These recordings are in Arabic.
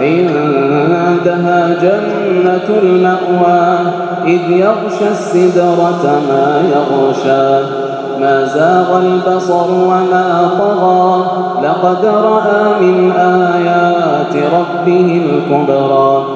عندها جنة المأوى إذ يغشى السدرة ما يغشى. ما زاغ البصر وما طغى لقد رأى من آيات ربه الكبرى.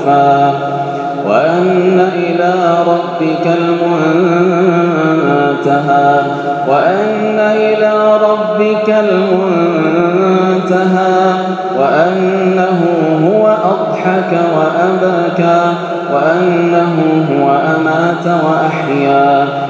الأوفى وأن إلى ربك المنتهى وأن إلى ربك المنتهى وأنه هو أضحك وأبكى وأنه هو أمات وأحيا.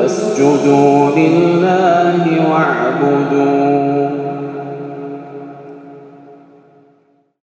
فاسجدوا لله واعبدون